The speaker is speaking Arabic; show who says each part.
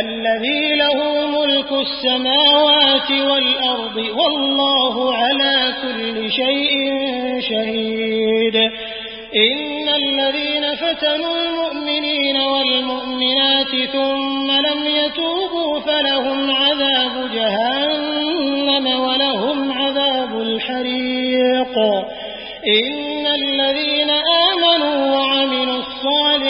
Speaker 1: الذي له ملك السماوات والأرض والله على كل شيء شهيد. إن الذين فتنوا المؤمنين والمؤمنات ثم لم يتوبوا فلهم عذاب جهنم ولهم عذاب الحريق. إن الذين آمنوا وعملوا الصالحات